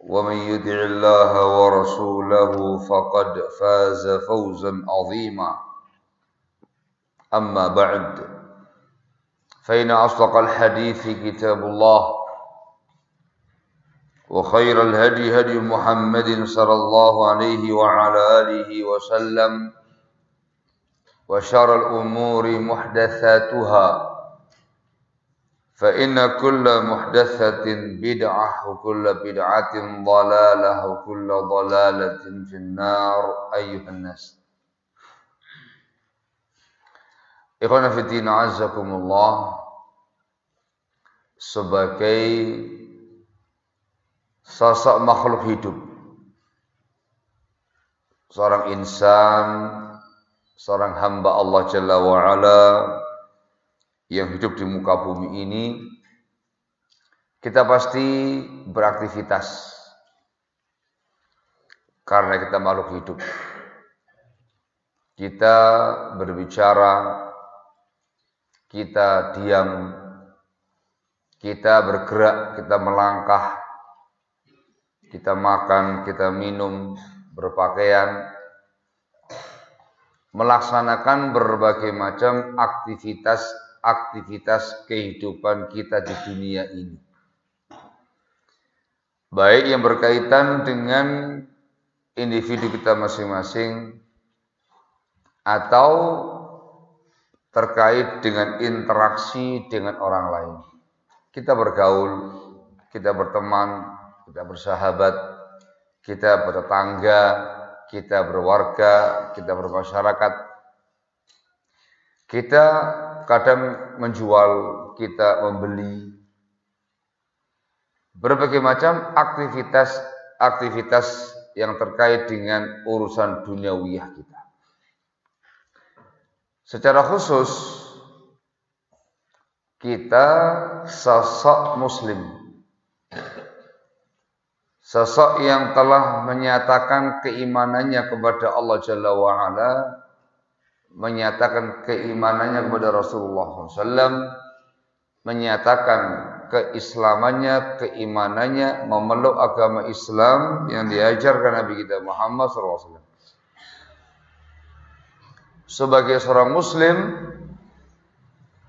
ومن يطع الله ورسوله فقد فاز فوزا عظيما. أما بعد فإن أصدق الحديث كتاب الله وخير الهدي هدي محمد صلى الله عليه وعلى آله وسلم وشر الأمور محدثاتها. فإن كل محدثة بدعة وكل بدعة ضلالة وكل ضلالة في النار أيها الناس Ikhwan Fiddin Azakumullah Sebagai Sosok makhluk hidup Seorang insan Seorang hamba Allah Jalla wa'ala yang hidup di muka bumi ini kita pasti beraktivitas karena kita makhluk hidup. Kita berbicara, kita diam, kita bergerak, kita melangkah, kita makan, kita minum, berpakaian, melaksanakan berbagai macam aktivitas aktivitas kehidupan kita di dunia ini. Baik yang berkaitan dengan individu kita masing-masing atau terkait dengan interaksi dengan orang lain. Kita bergaul, kita berteman, kita bersahabat, kita bertetangga, kita berwarga, kita bermasyarakat. Kita kadang menjual, kita membeli. Berbagai macam aktivitas-aktivitas yang terkait dengan urusan duniawiyah kita. Secara khusus, kita sosok muslim. Sosok yang telah menyatakan keimanannya kepada Allah Jalla wa'ala menyatakan keimanannya kepada Rasulullah SAW, menyatakan keislamannya, keimanannya, memeluk agama Islam yang diajarkan Nabi kita Muhammad SAW. Sebagai seorang Muslim,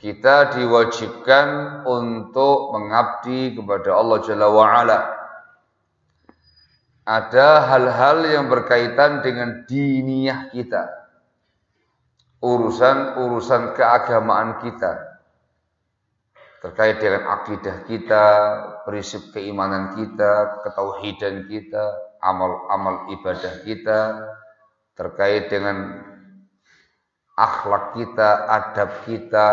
kita diwajibkan untuk mengabdi kepada Allah Jalla wa'ala. Ada hal-hal yang berkaitan dengan diniyah kita urusan-urusan keagamaan kita. Terkait dengan akidah kita, prinsip keimanan kita, ketauhidan kita, amal-amal ibadah kita, terkait dengan akhlak kita, adab kita,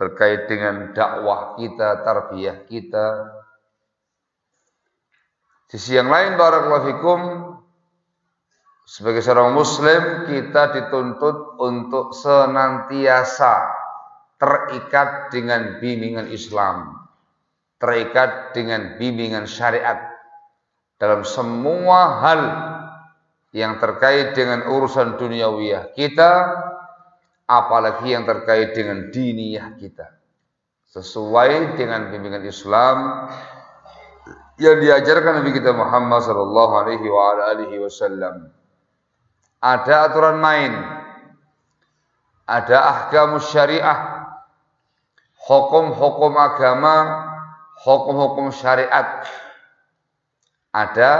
terkait dengan dakwah kita, tarbiyah kita. Sisi yang lain barakallahu fikum sebagai seorang muslim kita dituntut untuk senantiasa terikat dengan bimbingan Islam, terikat dengan bimbingan syariat dalam semua hal yang terkait dengan urusan duniawiyah kita, apalagi yang terkait dengan diniyah kita. Sesuai dengan bimbingan Islam yang diajarkan Nabi kita Muhammad wasallam. Ada aturan main, ada ahkam syariah, hukum-hukum agama, hukum-hukum syariat. Ada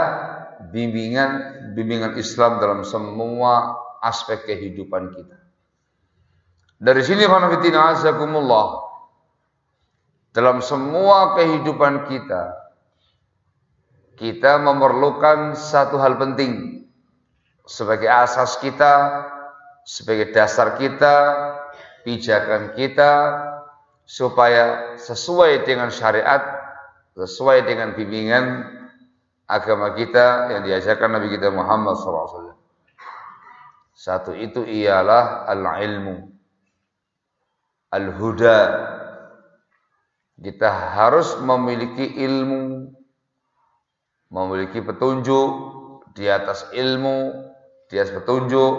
bimbingan bimbingan Islam dalam semua aspek kehidupan kita. Dari sini khanafitina azakumullah dalam semua kehidupan kita kita memerlukan satu hal penting sebagai asas kita, sebagai dasar kita, pijakan kita supaya sesuai dengan syariat, sesuai dengan bimbingan agama kita yang diajarkan Nabi kita Muhammad SAW. Satu itu ialah al-ilmu. Al-huda. Kita harus memiliki ilmu, memiliki petunjuk di atas ilmu, di atas petunjuk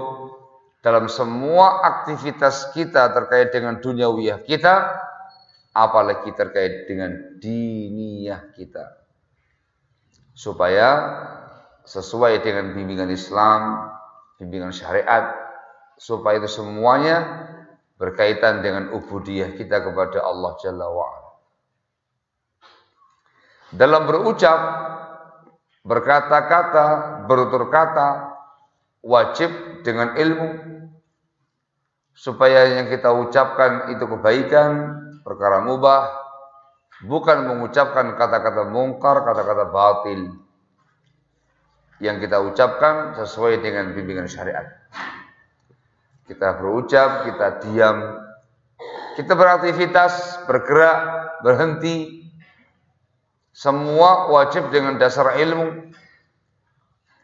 dalam semua aktivitas kita terkait dengan duniawiyah kita, apalagi terkait dengan diniyah kita supaya sesuai dengan bimbingan Islam, bimbingan syariat, supaya itu semuanya berkaitan dengan ubudiyah kita kepada Allah Jalla wa'ala. Dalam berucap, berkata-kata, berutur kata, wajib dengan ilmu, supaya yang kita ucapkan itu kebaikan, perkara mubah, bukan mengucapkan kata-kata mungkar, kata-kata batil. Yang kita ucapkan sesuai dengan bimbingan syariat. Kita berucap, kita diam, kita beraktivitas, bergerak, berhenti, semua wajib dengan dasar ilmu.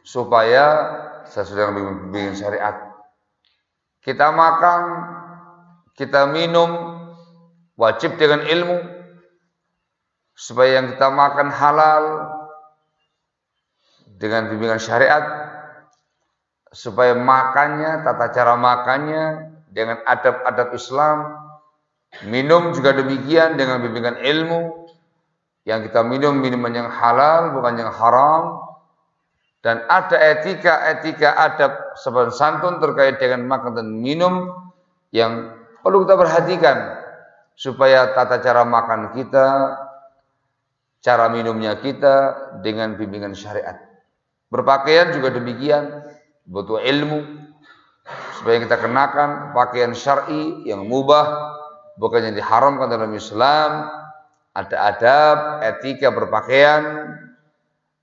Supaya sesuai dengan bimbingan syariat. Kita makan, kita minum, wajib dengan ilmu supaya yang kita makan halal dengan bimbingan syariat supaya makannya tata cara makannya dengan adab-adab Islam minum juga demikian dengan bimbingan ilmu yang kita minum minuman yang halal bukan yang haram dan ada etika-etika adab sebagai santun terkait dengan makan dan minum yang perlu kita perhatikan supaya tata cara makan kita cara minumnya kita dengan bimbingan syariat. Berpakaian juga demikian, butuh ilmu supaya kita kenakan pakaian syar'i yang mubah, bukan yang diharamkan dalam Islam. Ada adab, etika berpakaian,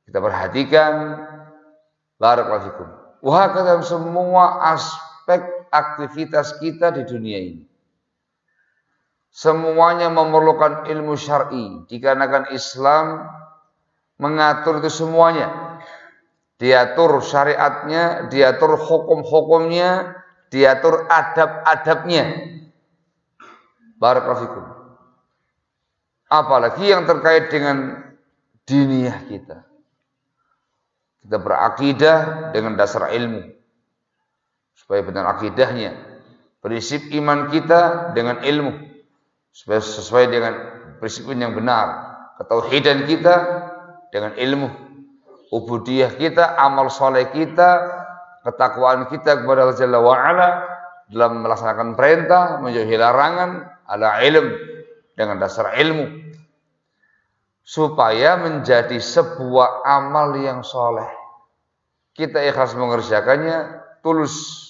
kita perhatikan. Barakallahu fikum. Wah, dalam semua aspek aktivitas kita di dunia ini. Semuanya memerlukan ilmu syar'i dikarenakan Islam mengatur itu semuanya. Diatur syariatnya, diatur hukum-hukumnya, diatur adab-adabnya. Barakallahu Apalagi yang terkait dengan diniyah kita. Kita berakidah dengan dasar ilmu. Supaya benar akidahnya. Prinsip iman kita dengan ilmu sesuai dengan prinsip yang benar ketauhidan kita dengan ilmu ubudiyah kita amal soleh kita ketakwaan kita kepada Allah Jalla wa'ala dalam melaksanakan perintah menjauhi larangan ala ilm dengan dasar ilmu supaya menjadi sebuah amal yang soleh kita ikhlas mengerjakannya tulus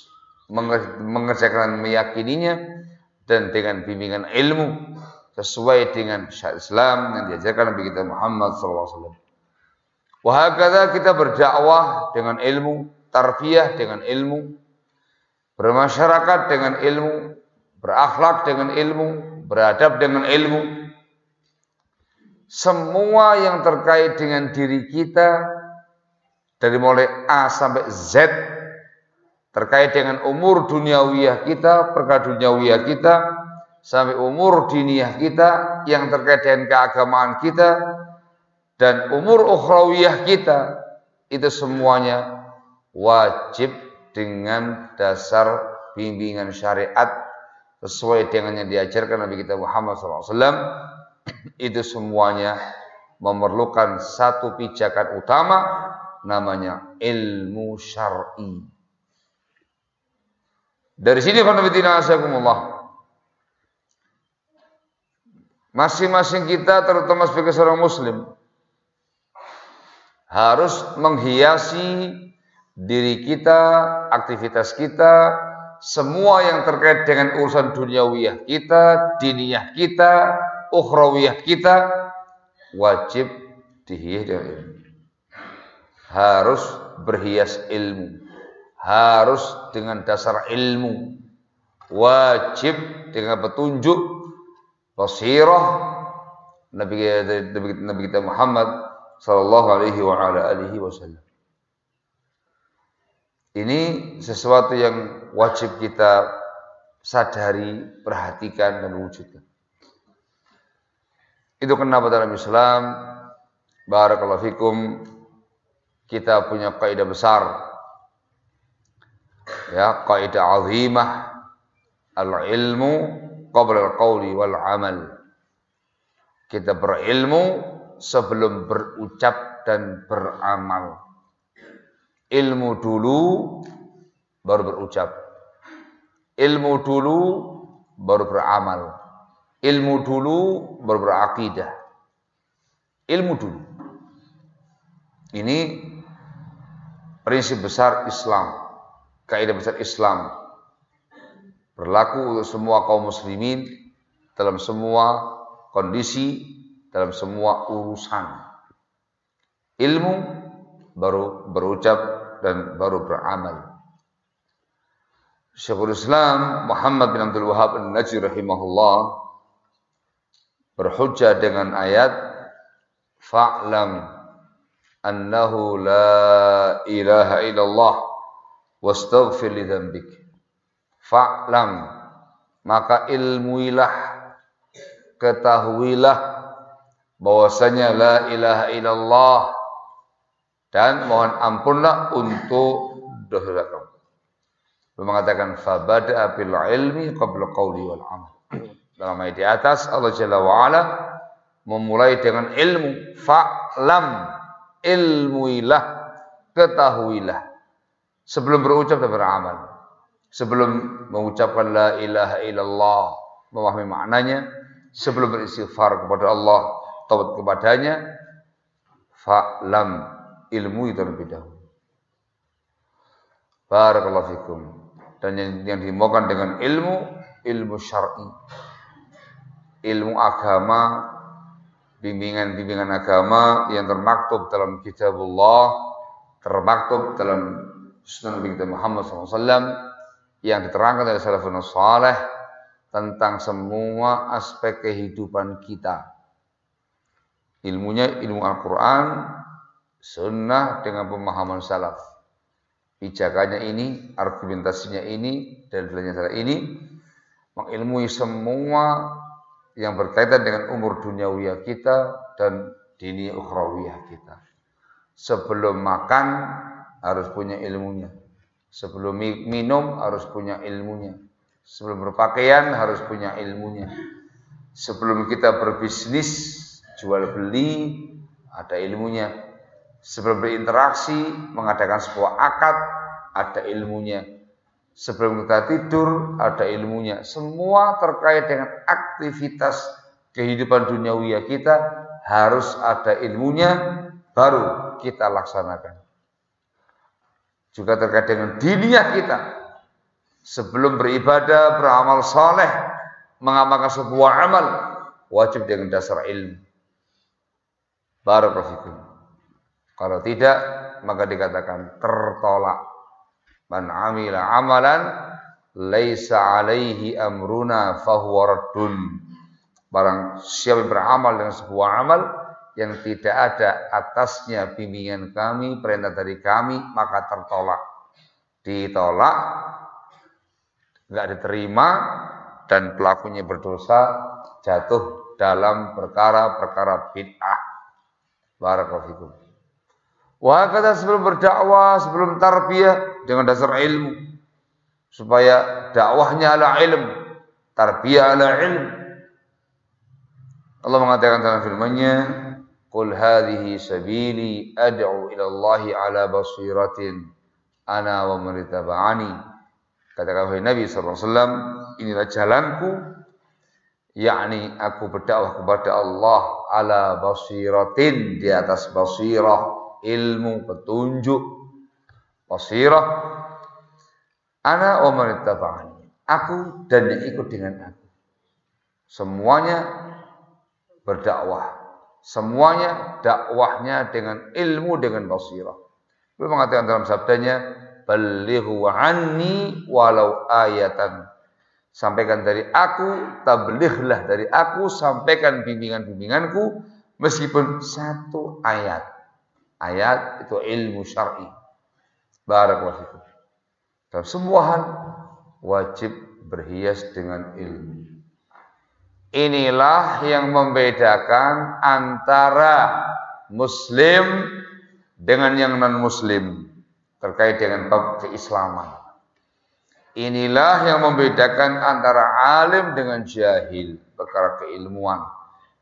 mengerjakan meyakininya dan dengan bimbingan ilmu sesuai dengan syariat Islam yang diajarkan Nabi kita Muhammad SAW. Wahakata kita berdakwah dengan ilmu, tarbiyah dengan ilmu, bermasyarakat dengan ilmu, berakhlak dengan ilmu, beradab dengan ilmu. Semua yang terkait dengan diri kita dari mulai A sampai Z terkait dengan umur duniawiyah kita, perkara duniawiyah kita, sampai umur diniyah kita yang terkait dengan keagamaan kita dan umur ukhrawiyah kita itu semuanya wajib dengan dasar bimbingan syariat sesuai dengan yang diajarkan Nabi kita Muhammad SAW itu semuanya memerlukan satu pijakan utama namanya ilmu syar'i. Dari sini asakumullah. Masing-masing kita terutama sebagai seorang muslim harus menghiasi diri kita, aktivitas kita, semua yang terkait dengan urusan duniawiyah kita, diniyah kita, ukhrawiyah kita wajib dihias dengan ilmu. Harus berhias ilmu harus dengan dasar ilmu wajib dengan petunjuk basirah Nabi Nabi, Nabi kita Muhammad sallallahu alaihi wa ala alihi wasallam ini sesuatu yang wajib kita sadari, perhatikan dan wujudkan. Itu kenapa dalam Islam barakallahu fikum kita punya kaidah besar. Ya kaidah azimah al ilmu qabla al qawli wal amal kita berilmu sebelum berucap dan beramal. Ilmu dulu baru berucap. Ilmu dulu baru beramal ilmu dulu baru berakidah ilmu dulu ini prinsip besar Islam kaidah besar Islam berlaku untuk semua kaum muslimin dalam semua kondisi, dalam semua urusan. Ilmu baru berucap dan baru beramal. Syekhul Islam Muhammad bin Abdul Wahab An-Najri rahimahullah berhujjah dengan ayat fa'lam annahu la ilaha illallah wastaghfir li dzambik fa'lam maka ilmuilah ketahuilah bahwasanya la ilaha illallah dan mohon ampunlah untuk dosa kamu. Belum mengatakan fabada bil ilmi qabla qawli wal amal. Dalam ayat di atas Allah Jalla wa ala memulai dengan ilmu fa'lam ilmuilah ketahuilah sebelum berucap dan beramal. Sebelum mengucapkan la ilaha illallah, memahami maknanya, sebelum beristighfar kepada Allah, taubat kepadanya, fa'lam ilmu itu lebih dahulu. Barakallahu fikum. Dan yang, yang dimaukan dengan ilmu, ilmu syar'i. Ilmu agama, bimbingan-bimbingan agama yang termaktub dalam kitabullah, termaktub dalam Sunan Nabi kita Muhammad SAW yang diterangkan oleh salafun saleh tentang semua aspek kehidupan kita. Ilmunya ilmu Al-Quran, sunnah dengan pemahaman salaf. Pijakannya ini, argumentasinya ini, dan salah ini, mengilmui semua yang berkaitan dengan umur duniawiyah kita dan dini ukhrawiyah kita. Sebelum makan, harus punya ilmunya. Sebelum minum harus punya ilmunya. Sebelum berpakaian harus punya ilmunya. Sebelum kita berbisnis, jual beli, ada ilmunya. Sebelum berinteraksi, mengadakan sebuah akad, ada ilmunya. Sebelum kita tidur, ada ilmunya. Semua terkait dengan aktivitas kehidupan duniawi kita harus ada ilmunya, baru kita laksanakan. Juga terkait dengan diniyah kita. Sebelum beribadah beramal saleh mengamalkan sebuah amal wajib dengan dasar ilmu. Barakallahu kalau tidak maka dikatakan tertolak Man amila amalan laisa alaihi amruna fahuwa raddun. Barang siapa beramal dengan sebuah amal yang tidak ada atasnya bimbingan kami, perintah dari kami, maka tertolak. Ditolak, nggak diterima, dan pelakunya berdosa jatuh dalam perkara-perkara bid'ah. Barakallahu Wah kata sebelum berdakwah, sebelum tarbiyah dengan dasar ilmu. Supaya dakwahnya ala ilmu, tarbiyah ala ilmu. Allah mengatakan dalam firman-Nya, Qul hadhihi sabili ad'u ila Allah ala basiratin ana wa man. Katakan wahai Nabi sallallahu alaihi wasallam, inilah jalanku yakni aku berdakwah kepada Allah ala basiratin di atas basirah ilmu petunjuk basirah ana wa man. Aku dan yang ikut dengan aku. Semuanya berdakwah Semuanya dakwahnya dengan ilmu dengan basirah. Beliau mengatakan dalam sabdanya, "Balighu anni walau ayatan." Sampaikan dari aku, tablighlah dari aku, sampaikan bimbingan-bimbinganku meskipun satu ayat. Ayat itu ilmu syar'i. Barakallahu fikum. Dalam semua wajib berhias dengan ilmu. Inilah yang membedakan antara muslim dengan yang non muslim terkait dengan bab keislaman. Inilah yang membedakan antara alim dengan jahil perkara keilmuan.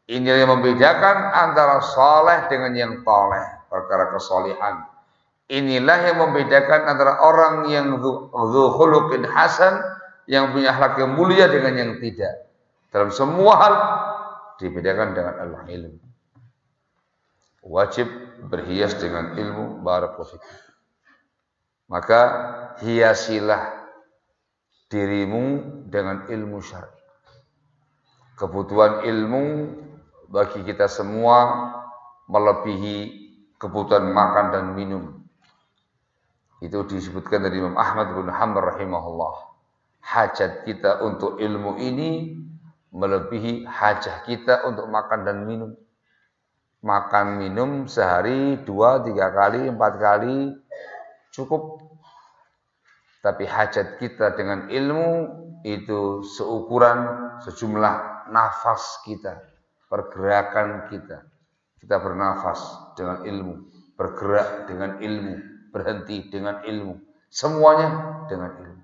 Inilah yang membedakan antara soleh dengan yang toleh perkara kesolihan. Inilah yang membedakan antara orang yang zuhulukin hasan yang punya akhlak yang mulia dengan yang tidak. Dalam semua hal dibedakan dengan al-ilm. Wajib berhias dengan ilmu barakallahu Maka hiasilah dirimu dengan ilmu syar'i. Kebutuhan ilmu bagi kita semua melebihi kebutuhan makan dan minum. Itu disebutkan dari Imam Ahmad bin Hanbal rahimahullah. Hajat kita untuk ilmu ini melebihi hajah kita untuk makan dan minum. Makan minum sehari dua, tiga kali, empat kali cukup. Tapi hajat kita dengan ilmu itu seukuran sejumlah nafas kita, pergerakan kita. Kita bernafas dengan ilmu, bergerak dengan ilmu, berhenti dengan ilmu. Semuanya dengan ilmu.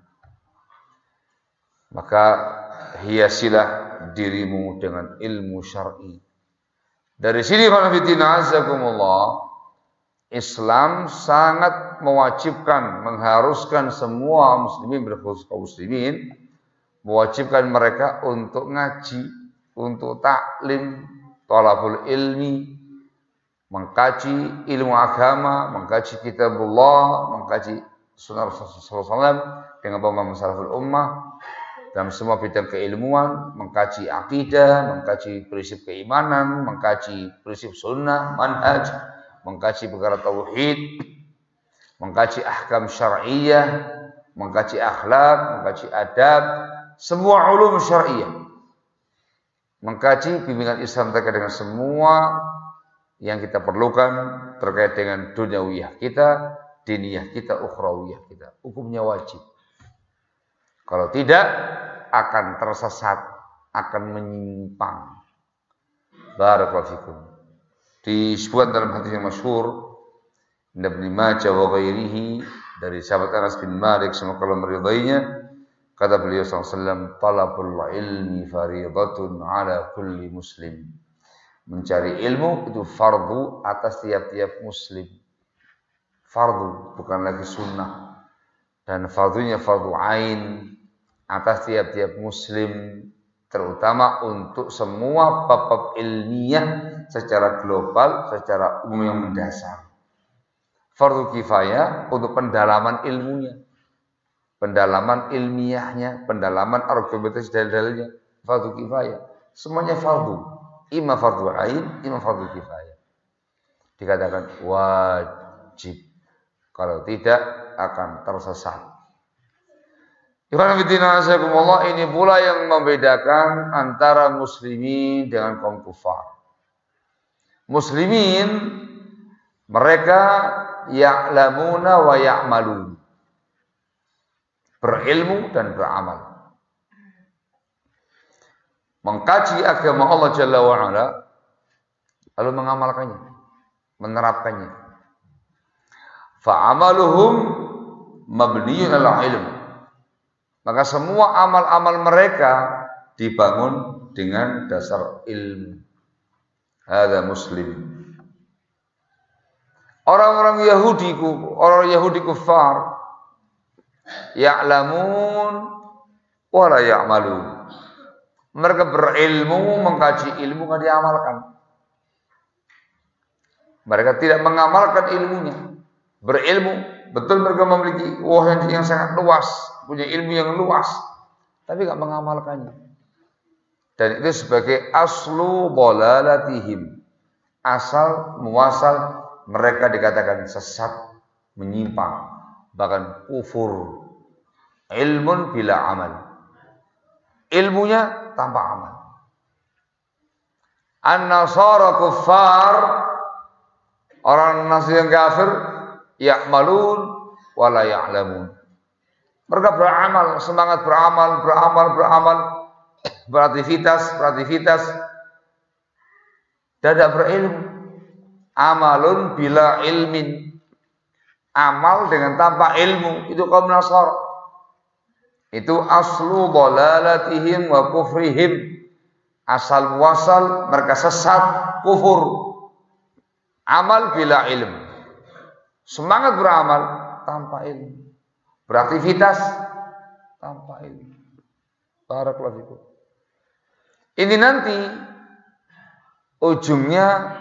Maka hiasilah dirimu dengan ilmu syar'i. Dari sini kalau azakumullah, Islam sangat mewajibkan, mengharuskan semua muslimin berkhusus kaum muslimin mewajibkan mereka untuk ngaji, untuk taklim, tolabul ilmi, mengkaji ilmu agama, mengkaji kitabullah, mengkaji sunnah Rasulullah SAW dengan pemahaman salaful ummah, dalam semua bidang keilmuan, mengkaji akidah, mengkaji prinsip keimanan, mengkaji prinsip sunnah, manhaj, mengkaji perkara tauhid, mengkaji ahkam syar'iyah, mengkaji akhlak, mengkaji adab, semua ulum syar'iyah. Mengkaji bimbingan Islam terkait dengan semua yang kita perlukan terkait dengan duniawiyah kita, diniyah kita, ukhrawiyah kita. Hukumnya wajib. Kalau tidak akan tersesat, akan menyimpang. Barakallahu fikum. Disebut dalam hadis yang masyhur Ibnu Majah wa ghairihi dari sahabat Anas bin Malik semoga Allah meridainya kata beliau SAW talabul ilmi faridatun ala kulli muslim mencari ilmu itu fardu atas tiap-tiap muslim fardu bukan lagi sunnah dan fardunya fardu ain atas tiap-tiap muslim terutama untuk semua bab-bab ilmiah secara global, secara umum yang mendasar. Fardu kifayah untuk pendalaman ilmunya, pendalaman ilmiahnya, pendalaman argumentasi dalil-dalilnya, fardu kifayah. Semuanya fardu, ima fardu ain, ima fardu kifayah. Dikatakan wajib. Kalau tidak akan tersesat ini pula yang membedakan antara muslimin dengan kaum kufar. Muslimin mereka ya'lamuna wa ya'malun. Berilmu dan beramal. Mengkaji agama Allah Jalla wa'ala lalu mengamalkannya, menerapkannya. Fa'amaluhum mabniyun ala ilmu maka semua amal-amal mereka dibangun dengan dasar ilmu. Ada muslim. Orang-orang Yahudi, orang Yahudi kufar, ya'lamun wa la ya'malun. Mereka berilmu, mengkaji ilmu, nggak diamalkan. Mereka tidak mengamalkan ilmunya. Berilmu, betul mereka memiliki wah yang sangat luas, punya ilmu yang luas, tapi nggak mengamalkannya. Dan itu sebagai aslu bolalatihim. Asal muasal mereka dikatakan sesat, menyimpang, bahkan kufur. Ilmun bila amal. Ilmunya tanpa amal. An-nasara kuffar orang nasir yang kafir ya'malun wala ya'lamun. Mereka beramal, semangat beramal, beramal, beramal, beraktivitas, beraktivitas, tidak berilmu. Amalun bila ilmin. Amal dengan tanpa ilmu. Itu kaum Nasar. Itu aslu dolalatihim wa kufrihim. Asal muasal mereka sesat, kufur. Amal bila ilmu. Semangat beramal tanpa ilmu. Beraktivitas tanpa ilmu. Barakallahu Ini nanti ujungnya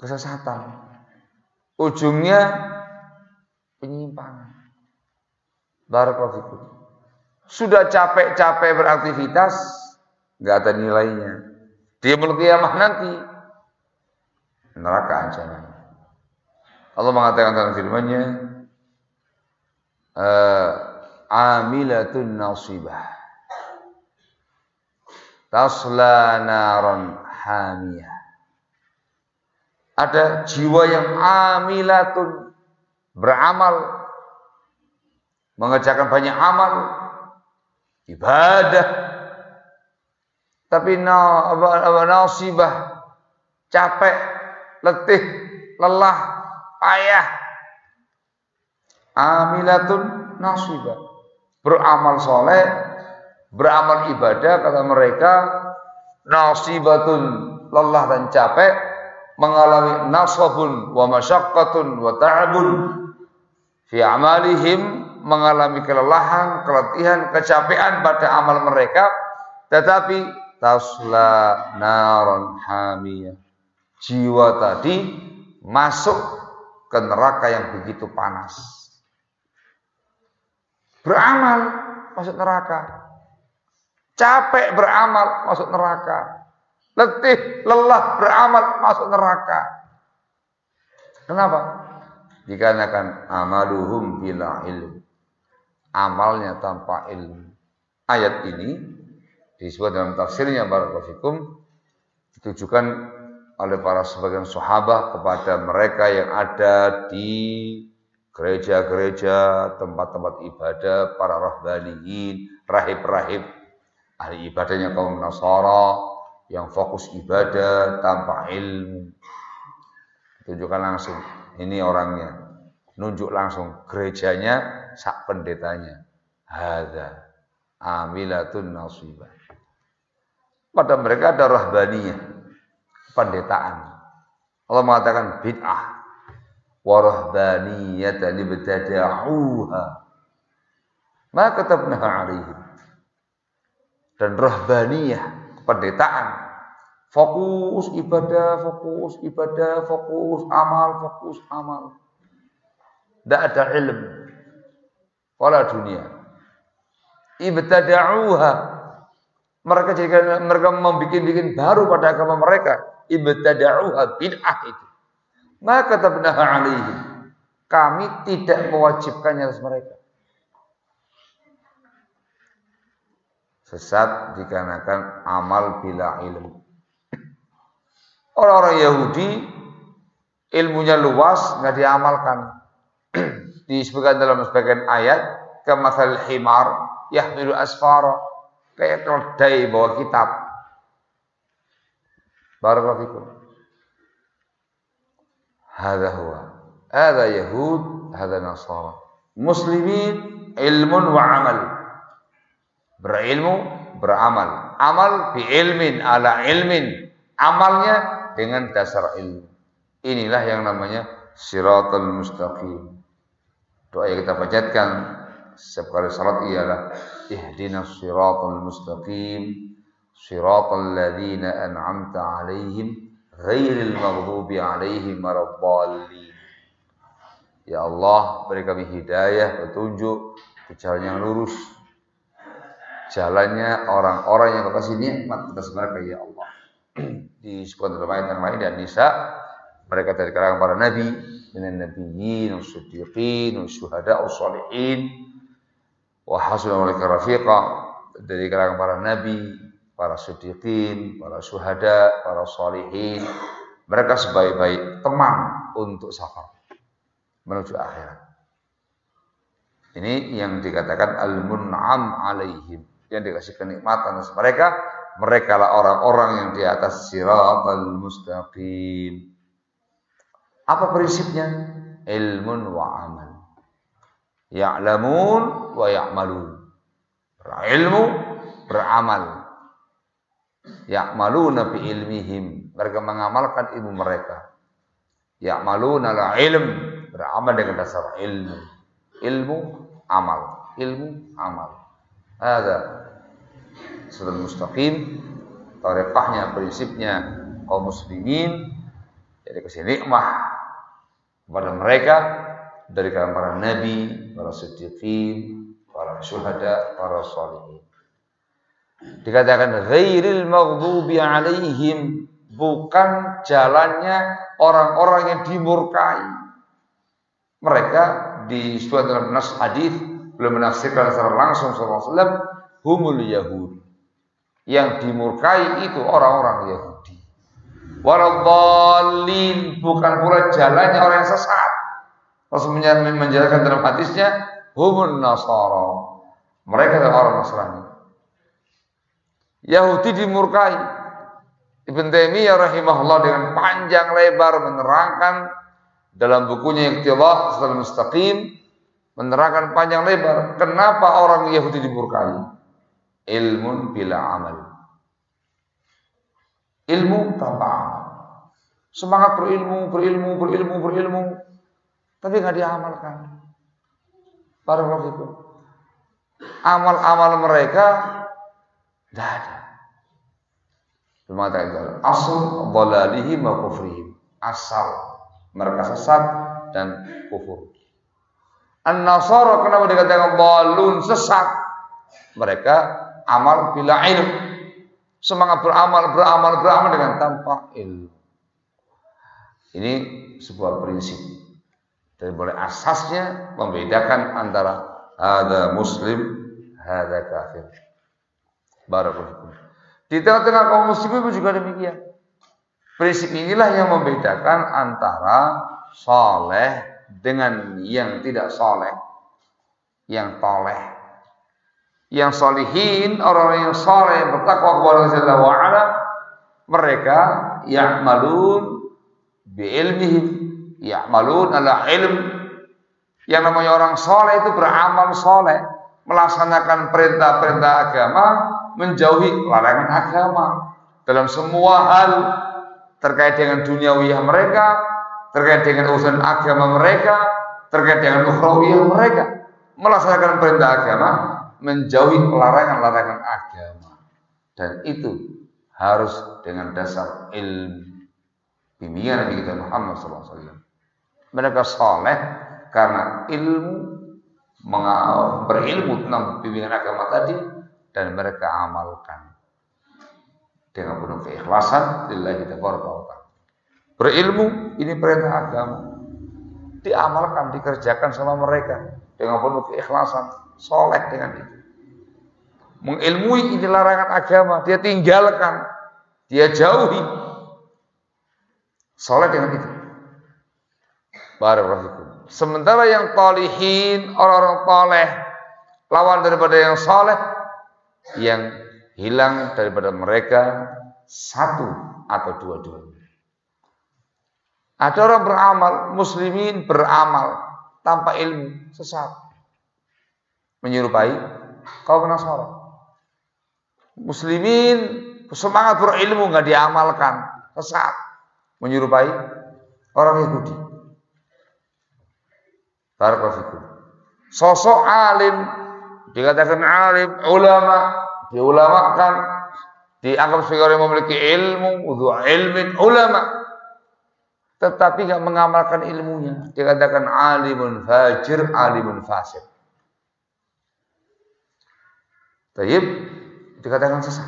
kesesatan. Ujungnya penyimpangan. Barakallahu Sudah capek-capek beraktivitas, nggak ada nilainya. Dia kiamah nanti neraka ancaman. Allah mengatakan dalam firman-Nya, uh, amilatun nasibah tasla naron hamiyah ada jiwa yang amilatun beramal mengerjakan banyak amal. Ibadah. Tapi na, nasibah. Capek letih lelah payah. Amilatun nasibah. Beramal soleh, beramal ibadah kata mereka nasibatun lelah dan capek mengalami nasabun wa masyaqqatun wa ta'abun fi amalihim mengalami kelelahan, keletihan, kecapean pada amal mereka tetapi tasla naron hamiyah jiwa tadi masuk ke neraka yang begitu panas Beramal masuk neraka. Capek beramal masuk neraka. Letih, lelah beramal masuk neraka. Kenapa? Dikarenakan amaluhum bila ilmu. Amalnya tanpa ilmu. Ayat ini disebut dalam tafsirnya barakallahu ditujukan oleh para sebagian sahabat kepada mereka yang ada di gereja-gereja, tempat-tempat ibadah, para rahbaniyin, rahib-rahib, ahli ibadahnya kaum Nasara yang fokus ibadah tanpa ilmu. Tunjukkan langsung, ini orangnya. Nunjuk langsung gerejanya, sak pendetanya. Hada amilatun nasibah. Pada mereka ada rahbaniyah, pendetaan. Allah mengatakan bid'ah, warahbaniyatan ibtada'uha ma katabnaha alaihim dan rahbaniyah pendetaan fokus ibadah fokus ibadah fokus amal fokus amal tidak ada ilm wala dunia ibtada'uha mereka jadikan mereka membuat-bikin baru pada agama mereka ibtada'uha bid'ah itu maka tabnaha alaihi. Kami tidak mewajibkannya atas mereka. Sesat dikarenakan amal bila ilmu. Orang-orang Yahudi ilmunya luas nggak diamalkan. Disebutkan dalam sebagian ayat kemasal himar yahmilu asfara kayak keledai bawa kitab. Barakallahu fikum. Hada huwa. Hada Yahud, hada Nasara. Muslimin ilmun wa amal. Berilmu, beramal. Amal bi ilmin ala ilmin. Amalnya dengan dasar ilmu. Inilah yang namanya siratal mustaqim. Doa yang kita bacakan setiap kali salat ialah ihdinas siratal mustaqim siratal ladzina an'amta 'alaihim ghairil maghdubi 'alaihim waladdallin. Ya Allah, beri kami hidayah, petunjuk ke jalan yang lurus. Jalannya orang-orang yang kau kasih nikmat atas mereka ya Allah. Di sebuah dalam yang lain dan Nisa mereka dari kalangan para nabi, minan nabiyyin, was-siddiqin, was-syuhada, was-salihin, wa hasuna ulaika rafiqa dari kalangan para nabi, para siddiqin, para syuhada, para salihin. Mereka sebaik-baik teman untuk safar menuju akhirat. Ini yang dikatakan al-mun'am alaihim, yang dikasih kenikmatan mereka, mereka lah orang-orang yang di atas siratal mustaqim. Apa prinsipnya? Ilmun wa amal. Ya'lamun wa ya'malun. Berilmu, beramal. Ya'maluna bi ilmihim. Mereka mengamalkan ilmu mereka. Ya'maluna la ilm. Beramal dengan dasar ilmu. Ilmu, amal. Ilmu, amal. Ada. Sudah mustaqim. Tarekahnya, prinsipnya kaum muslimin. Jadi kasih nikmah kepada mereka dari kalangan para nabi, para siddiqin, para syuhada, para salihin. Dikatakan ghairil maghdubi alaihim bukan jalannya orang-orang yang dimurkai. Mereka di sebuah dalam nas hadis belum menafsirkan secara langsung SAW humul yahud. Yang dimurkai itu orang-orang Yahudi. Waradhalin bukan pula jalannya orang yang sesat. Rasul menjelaskan dalam hadisnya, humun nasara. Mereka adalah orang Nasrani. Yahudi dimurkai. Ibn Taimiyah rahimahullah dengan panjang lebar menerangkan dalam bukunya yang Iqtidah setelah Mustaqim menerangkan panjang lebar kenapa orang Yahudi dimurkai. Ilmun bila amal. Ilmu tanpa amal. Semangat berilmu, berilmu, berilmu, berilmu, tapi nggak diamalkan. itu Amal-amal mereka tidak ada. Mengatakan asal balalihim wa. Asal mereka sesat dan kufur. An-Nasara kenapa dikatakan balun sesat? Mereka amal bila ilmu. Semangat beramal, beramal, beramal dengan tanpa ilmu. Ini sebuah prinsip dan boleh asasnya membedakan antara ada muslim, ada kafir. Barakallahu Di tengah-tengah kaum muslimin pun juga demikian. Prinsip inilah yang membedakan antara soleh dengan yang tidak soleh, yang toleh. Yang solihin, orang-orang yang soleh, yang bertakwa kepada Allah mereka yang malun bi ilmihim ya'malun ala ilm. Yang namanya orang soleh itu beramal soleh. Melaksanakan perintah-perintah agama. Menjauhi larangan agama. Dalam semua hal terkait dengan duniawiyah mereka. Terkait dengan urusan agama mereka. Terkait dengan ukhrawiyah mereka. Melaksanakan perintah agama. Menjauhi larangan-larangan agama. Dan itu harus dengan dasar ilmu bimbingan Nabi kita Muhammad SAW. Mereka soleh karena ilmu berilmu tentang bimbingan agama tadi dan mereka amalkan dengan penuh keikhlasan lillahi tabaraka Berilmu ini perintah agama. Diamalkan, dikerjakan sama mereka dengan penuh keikhlasan, soleh dengan itu. mengilmui ini larangan agama, dia tinggalkan, dia jauhi. Soleh dengan itu. Barakallahu Sementara yang talihin, orang-orang toleh, lawan daripada yang soleh, yang hilang daripada mereka satu atau dua-duanya. Ada orang beramal, muslimin beramal tanpa ilmu, sesat. Menyerupai kaum Nasara. Muslimin semangat berilmu nggak diamalkan, sesat. Menyerupai orang Yahudi. Barakallahu Sosok alim dikatakan alim, ulama diulamakan, dianggap sebagai yang memiliki ilmu, wudu ilmin ulama. Tetapi nggak mengamalkan ilmunya, dikatakan alimun fajir, alimun fasik. Taib dikatakan sesat.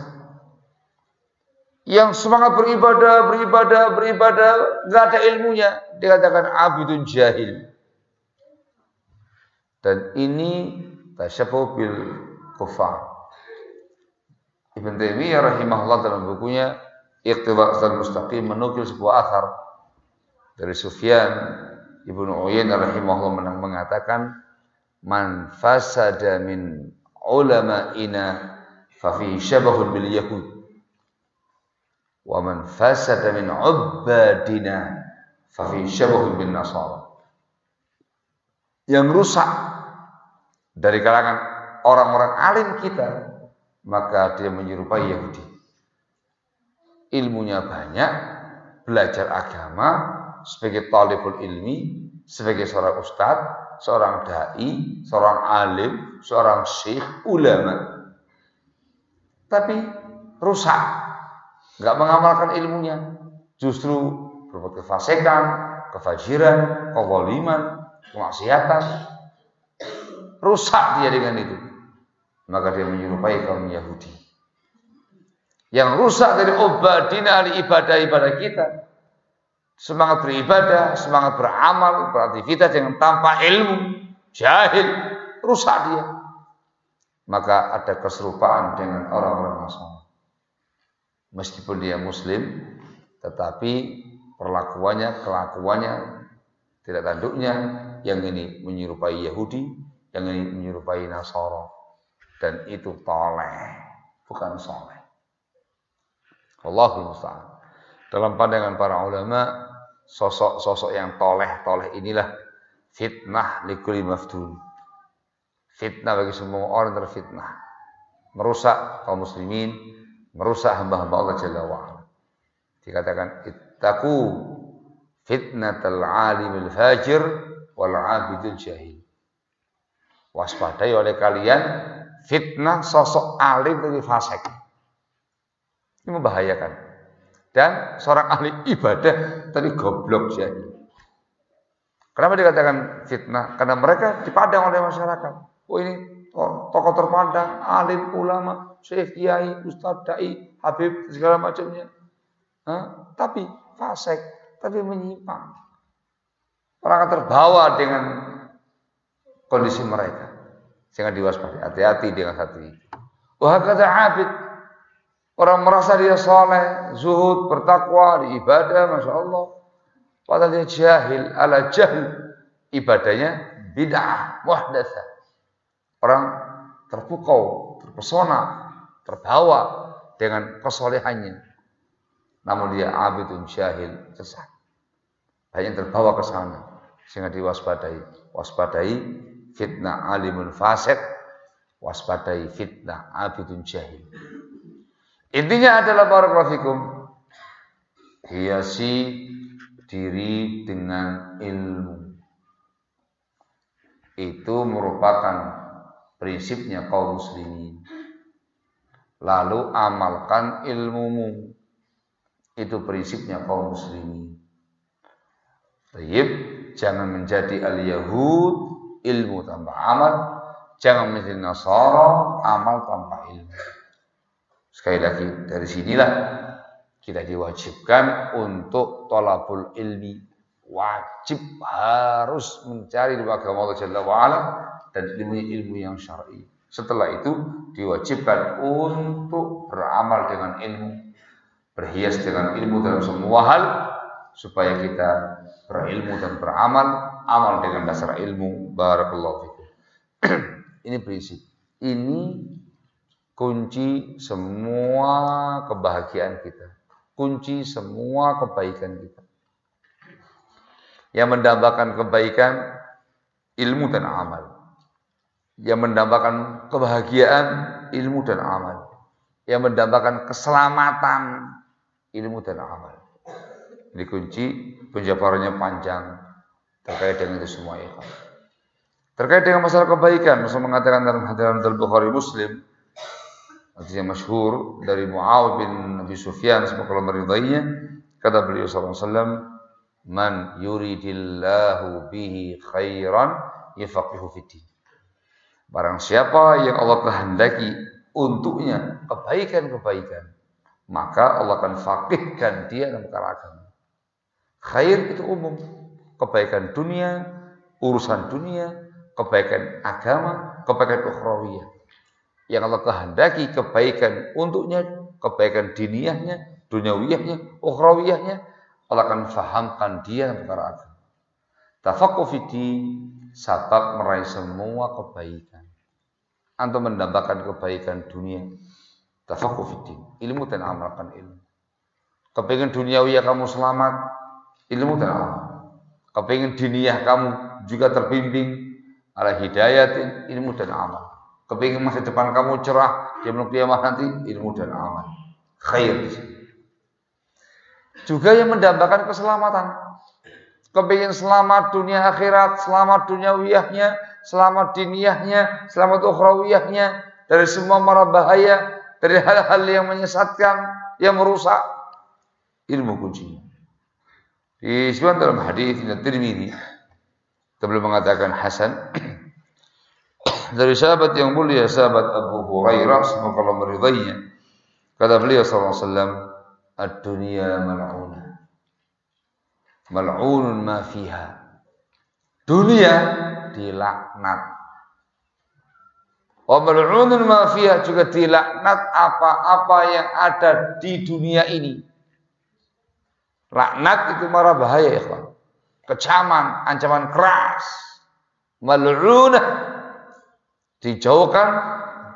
Yang semangat beribadah, beribadah, beribadah, nggak ada ilmunya, dikatakan abidun jahil. Dan ini tasyabuh bil kufar. Ibn Taimiyah rahimahullah dalam bukunya Iqtida dan Mustaqim menukil sebuah akhar dari Sufyan Ibnu Uyainah rahimahullah mengatakan man fasada ulama'ina fa fi syabahun bil yahud wa man fasada min ubbadina fa fi syabahun bin nasara yang rusak dari kalangan orang-orang alim kita maka dia menyerupai Yahudi. Ilmunya banyak, belajar agama sebagai talibul ilmi, sebagai seorang ustadz, seorang dai, seorang alim, seorang syekh, ulama. Tapi rusak, nggak mengamalkan ilmunya, justru berbuat kefasikan, kefajiran, kezaliman, kemaksiatan. Rusak dia dengan itu maka dia menyerupai kaum Yahudi. Yang rusak dari obadina di ibadah-ibadah kita. Semangat beribadah, semangat beramal, beraktivitas yang tanpa ilmu, jahil, rusak dia. Maka ada keserupaan dengan orang-orang Nasrani. Meskipun dia muslim, tetapi perlakuannya, kelakuannya, tidak tanduknya, yang ini menyerupai Yahudi, yang ini menyerupai Nasara dan itu toleh, bukan soleh. Allahul musta'an. Dalam pandangan para ulama, sosok-sosok yang toleh-toleh inilah fitnah likuli maftun. Fitnah bagi semua orang terfitnah. Merusak kaum muslimin, merusak hamba-hamba Allah Jalla wa'ala. Dikatakan, ittaku fitnatal alimil fajir wal abidul jahil. Waspadai oleh kalian fitnah sosok alim dari fasik. Ini membahayakan. Dan seorang ahli ibadah tadi goblok jadi. Kenapa dikatakan fitnah? Karena mereka dipandang oleh masyarakat. Oh ini tokoh terpandang, alim, ulama, syekh, kiai, ustadz, dai, habib, segala macamnya. Hah? Tapi fasik, tapi menyimpang. Orang terbawa dengan kondisi mereka. Jangan diwaspadai. Hati-hati dengan satu itu. Wah kata abid. Orang merasa dia soleh, zuhud, bertakwa, di ibadah, masya Allah. Padahal dia jahil, ala jahil. Ibadahnya bid'ah, muhdasa. Orang terpukau, terpesona, terbawa dengan kesolehannya. Namun dia abidun jahil, sesat. Banyak terbawa ke sana. Sehingga diwaspadai. Waspadai fitnah alimun fasik, waspadai fitnah abidun jahil. Intinya adalah barakallahu hiasi diri dengan ilmu. Itu merupakan prinsipnya kaum muslimin. Lalu amalkan ilmumu. Itu prinsipnya kaum muslimin. Tayyib, jangan menjadi al-Yahud ilmu tanpa amal, jangan menjadi nasara, amal tanpa ilmu. Sekali lagi dari sinilah kita diwajibkan untuk tolabul ilmi wajib harus mencari di agama Allah Jalla wa'ala dan ilmu ilmu yang syar'i. Setelah itu diwajibkan untuk beramal dengan ilmu, berhias dengan ilmu dalam semua hal supaya kita berilmu dan beramal, amal dengan dasar ilmu. Barakallahu fikum. Ini prinsip. Ini kunci semua kebahagiaan kita. Kunci semua kebaikan kita. Yang mendambakan kebaikan ilmu dan amal. Yang mendambakan kebahagiaan ilmu dan amal. Yang mendambakan keselamatan ilmu dan amal. Ini kunci penjabarannya panjang. Terkait dengan itu semua ya terkait dengan masalah kebaikan Rasul mengatakan dalam hadiran al Bukhari Muslim hadis yang masyhur dari Muawiyah bin Nabi Sufyan semoga Allah meridainya kata beliau sallallahu alaihi wasallam man yuridillahu bihi khairan yafaqihu fiddin Barang siapa yang Allah kehendaki untuknya kebaikan-kebaikan, maka Allah akan fakihkan dia dalam perkara agama. Khair itu umum, kebaikan dunia, urusan dunia, kebaikan agama, kebaikan ukhrawiyah. Yang Allah kehendaki kebaikan untuknya, kebaikan diniyahnya, duniawiyahnya, ukhrawiyahnya, Allah akan fahamkan dia perkara agama. Tafakku sabab meraih semua kebaikan. Antum mendambakan kebaikan dunia. Tafakuh fiddin. Ilmu dan amalkan ilmu. Kepingin duniawi kamu selamat. Ilmu dan amal. Kepingin diniyah kamu juga terbimbing. Ala hidayatin. Ilmu dan amal. Kepingin masa depan kamu cerah. Di kiamat nanti. Ilmu dan amal. Khair di. Juga yang mendambakan keselamatan kepingin selamat dunia akhirat, selamat duniawiyahnya, selamat diniyahnya, selamat ukhrawiyahnya dari semua mara bahaya, dari hal-hal yang menyesatkan, yang merusak ilmu kuncinya. Disebutkan dalam hadis Tirmidzi sebelum mengatakan hasan dari sahabat yang mulia sahabat Abu Hurairah semoga Allah meridainya kata beliau sallallahu alaihi wasallam ad-dunya mal'unah mal'unun ma fiha. Dunia dilaknat. Wa mal'unun ma fiha juga dilaknat apa-apa yang ada di dunia ini. Laknat itu marah bahaya ya kawan. Kecaman, ancaman keras. Mal'unah dijauhkan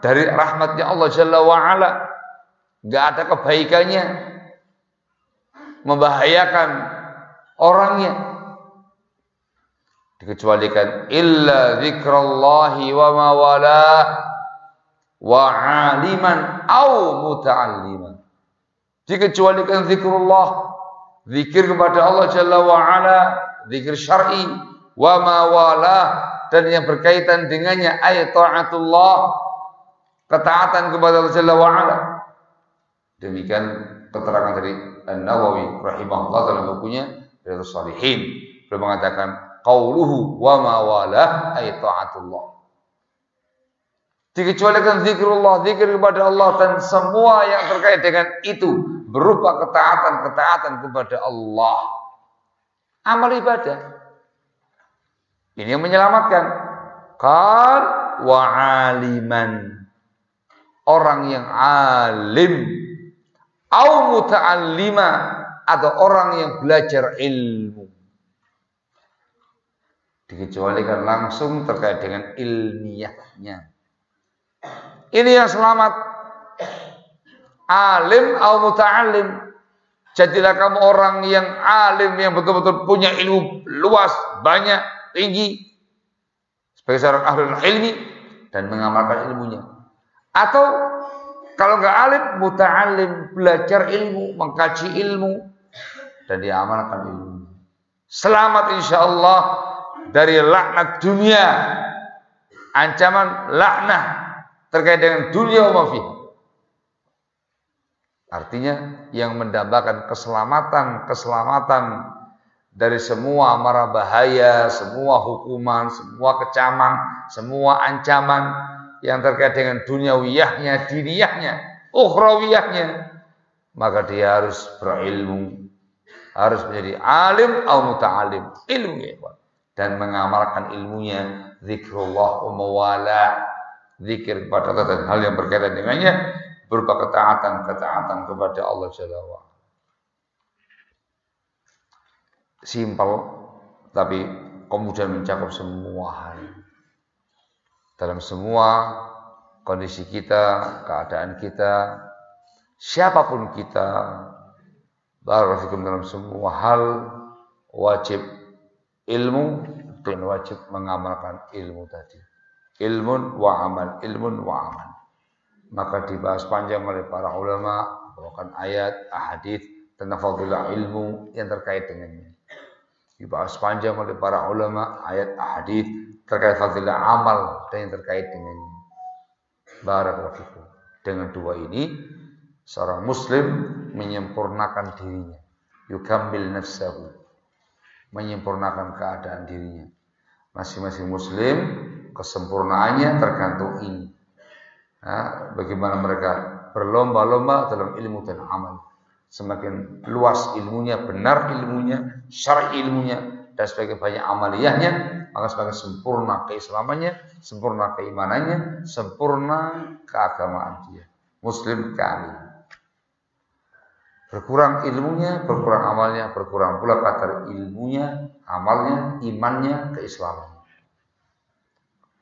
dari rahmatnya Allah Jalla wa'ala. Gak ada kebaikannya. Membahayakan orangnya. Dikecualikan. Illa zikrallahi wa mawalah wa aliman au muta'alliman. Dikecualikan zikrullah. Zikir kepada Allah Jalla wa ala zikir syar'i. Wa mawalah dan yang berkaitan dengannya ayat taatullah ketaatan kepada Allah Jalla wa ala demikian keterangan dari An-Nawawi rahimahullah dalam bukunya Riyadhus Shalihin beliau mengatakan qauluhu wa ma wala ay taatullah. Dikecualikan zikrullah, zikir kepada Allah dan semua yang terkait dengan itu berupa ketaatan-ketaatan kepada Allah. Amal ibadah. Ini yang menyelamatkan. Kal wa aliman. Orang yang alim. Au muta'allima atau orang yang belajar ilmu. Dikecualikan langsung terkait dengan ilmiahnya. Ini yang selamat. Alim atau muta'alim. Jadilah kamu orang yang alim yang betul-betul punya ilmu luas, banyak, tinggi. Sebagai seorang ahli ilmi dan mengamalkan ilmunya. Atau kalau nggak alim, muta'alim, belajar ilmu, mengkaji ilmu, dan diamalkan ilmu. Selamat insya Allah dari laknat dunia, ancaman laknah terkait dengan dunia mafiah. Artinya yang mendambakan keselamatan, keselamatan dari semua mara bahaya, semua hukuman, semua kecaman, semua ancaman yang terkait dengan dunia duniawiyahnya, diniyahnya, ukhrawiyahnya, maka dia harus berilmu, harus menjadi alim atau muta'alim. Ilmu ya dan mengamalkan ilmunya zikrullah wa mawala zikir kepada Allah dan hal yang berkaitan dengannya berupa ketaatan-ketaatan kepada Allah Jalla wa Simpel tapi kemudian mencakup semua hal. Dalam semua kondisi kita, keadaan kita, siapa pun kita, barakallahu dalam semua hal wajib ilmu dan wajib mengamalkan ilmu tadi. Ilmun wa amal, ilmun wa amal. Maka dibahas panjang oleh para ulama, bawakan ayat, ahadith tentang fadilah ilmu yang terkait dengannya. Dibahas panjang oleh para ulama, ayat, ahadith terkait fadilah amal dan yang terkait dengannya. Barakallahu Dengan dua ini, seorang muslim menyempurnakan dirinya. Yukammil nafsahu menyempurnakan keadaan dirinya. Masing-masing muslim kesempurnaannya tergantung ini. Nah, bagaimana mereka berlomba-lomba dalam ilmu dan amal. Semakin luas ilmunya, benar ilmunya, syar'i ilmunya, dan semakin banyak amaliyahnya, maka semakin sempurna keislamannya, sempurna keimanannya, sempurna keagamaan dia. Muslim kamil. Berkurang ilmunya, berkurang amalnya, berkurang pula kadar ilmunya, amalnya, imannya, keislamannya.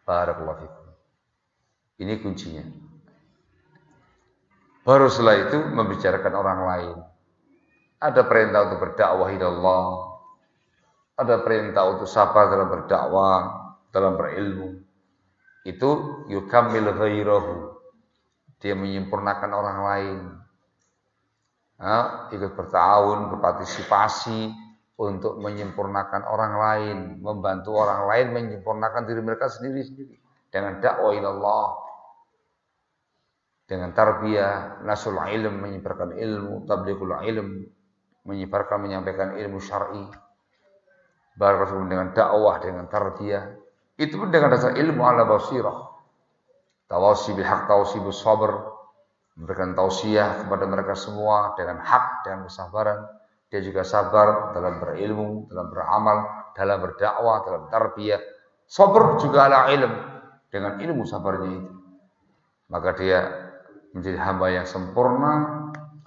Barakallahu fikum. Ini kuncinya. Baru setelah itu membicarakan orang lain. Ada perintah untuk berdakwah Allah. Ada perintah untuk sabar dalam berdakwah, dalam berilmu. Itu yukamil ghairahu. Dia menyempurnakan orang lain ya, ikut bertahun, berpartisipasi untuk menyempurnakan orang lain, membantu orang lain menyempurnakan diri mereka sendiri-sendiri dengan dakwah Allah, dengan tarbiyah, nasul ilm menyebarkan ilmu, tablighul ilm menyebarkan menyampaikan ilmu syar'i, baru dengan dakwah dengan tarbiyah, itu pun dengan dasar ilmu ala basirah, tawasi bil haq, tawasi bil sabr, memberikan tausiah kepada mereka semua dengan hak dan kesabaran. Dia juga sabar dalam berilmu, dalam beramal, dalam berdakwah, dalam tarbiyah. Sabar juga ala ilm dengan ilmu sabarnya itu. Maka dia menjadi hamba yang sempurna,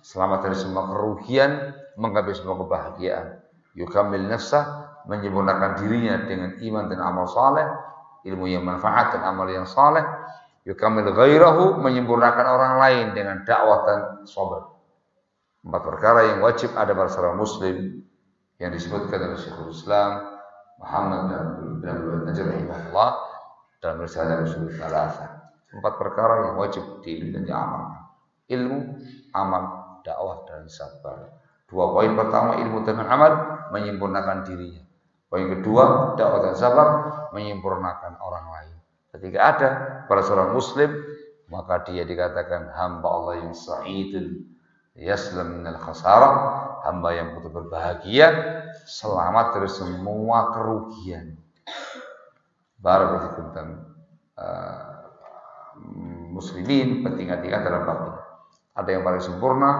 selamat dari semua kerugian, mengambil semua kebahagiaan. Yukamil nafsah, menyempurnakan dirinya dengan iman dan amal saleh, ilmu yang manfaat dan amal yang saleh, yukamil ghairahu menyempurnakan orang lain dengan dakwah dan sabar. Empat perkara yang wajib ada pada seorang muslim yang disebutkan oleh Syekhul Islam Muhammad dan dan Najib rahimahullah dalam risalah Thalatha. Empat perkara yang wajib diamalkan. Ilmu, amal, dakwah dan sabar. Dua poin pertama ilmu dengan amal menyempurnakan dirinya. Poin kedua dakwah dan sabar menyempurnakan orang lain. Ketika ada pada seorang muslim, maka dia dikatakan hamba Allah yang sa'idun yaslam minal khasarah, hamba yang betul berbahagia, selamat dari semua kerugian. Barakallahu uh, muslimin penting-pentingan dalam bab ini. Ada yang paling sempurna,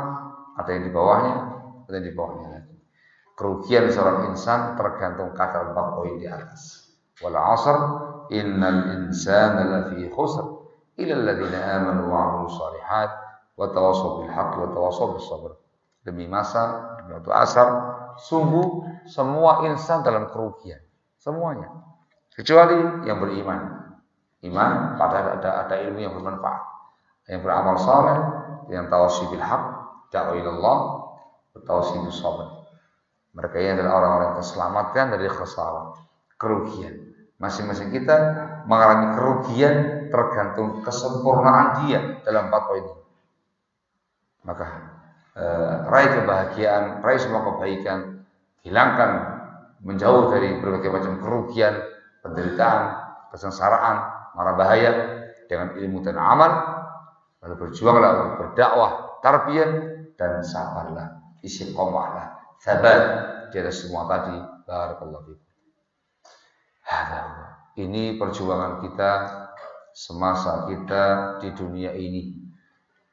ada yang di bawahnya, ada yang di bawahnya lagi. Kerugian seorang insan tergantung kata empat poin di atas. Wal asr innal insana lafi khusr illa alladziina amanu wa 'amilus shalihat wa tawassaw bil haqq wa tawassaw bis sabr. Demi masa, demi waktu asar, sungguh semua insan dalam kerugian. Semuanya. Kecuali yang beriman. Iman pada ada ada ilmu yang bermanfaat. Yang beramal saleh, yang tawassi bil haqq, dakwah Allah, tawassi bis sabr. Mereka ini adalah orang-orang yang terselamatkan dari khasarah, kerugian. Masing-masing kita mengalami kerugian tergantung kesempurnaan dia dalam empat poin ini. Maka eh, raih kebahagiaan, raih semua kebaikan, hilangkan menjauh dari berbagai macam kerugian, penderitaan, kesengsaraan, marah bahaya dengan ilmu dan amal. Lalu berjuanglah untuk berdakwah, tarbiyah dan sabarlah, istiqomahlah, sabar di atas semua tadi. Barakallahu. Ini perjuangan kita semasa kita di dunia ini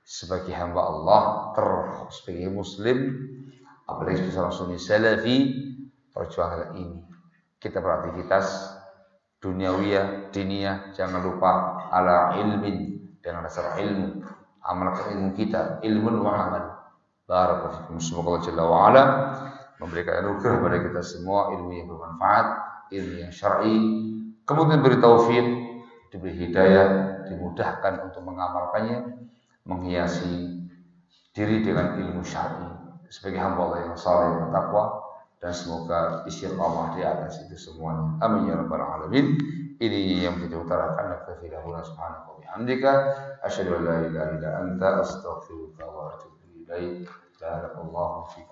sebagai hamba Allah terus sebagai muslim apalagi seorang sunni salafi perjuangan ini kita beraktivitas duniawiyah diniyah jangan lupa ala ilmin dengan dasar ilmu. Amalkan ilmu kita ilmu wa amal. Barakallahu semoga Allah Jalla wa ala memberikan anugerah kepada kita semua ilmu yang bermanfaat ilmu yang syar'i. Kemudian beri taufik diberi hidayah dimudahkan untuk mengamalkannya menghiasi diri dengan ilmu syar'i. Sebagai hamba Allah yang saleh yang bertakwa dan semoga istiqamah di atas itu semuanya. Amin ya rabbal alamin. Ini yang kita utarakan naktafi lahuna subhanahu wa bihamdika asyhadu an la ilaha illa anta astaghfiruka wa atubu ilaik. Barakallahu fikum.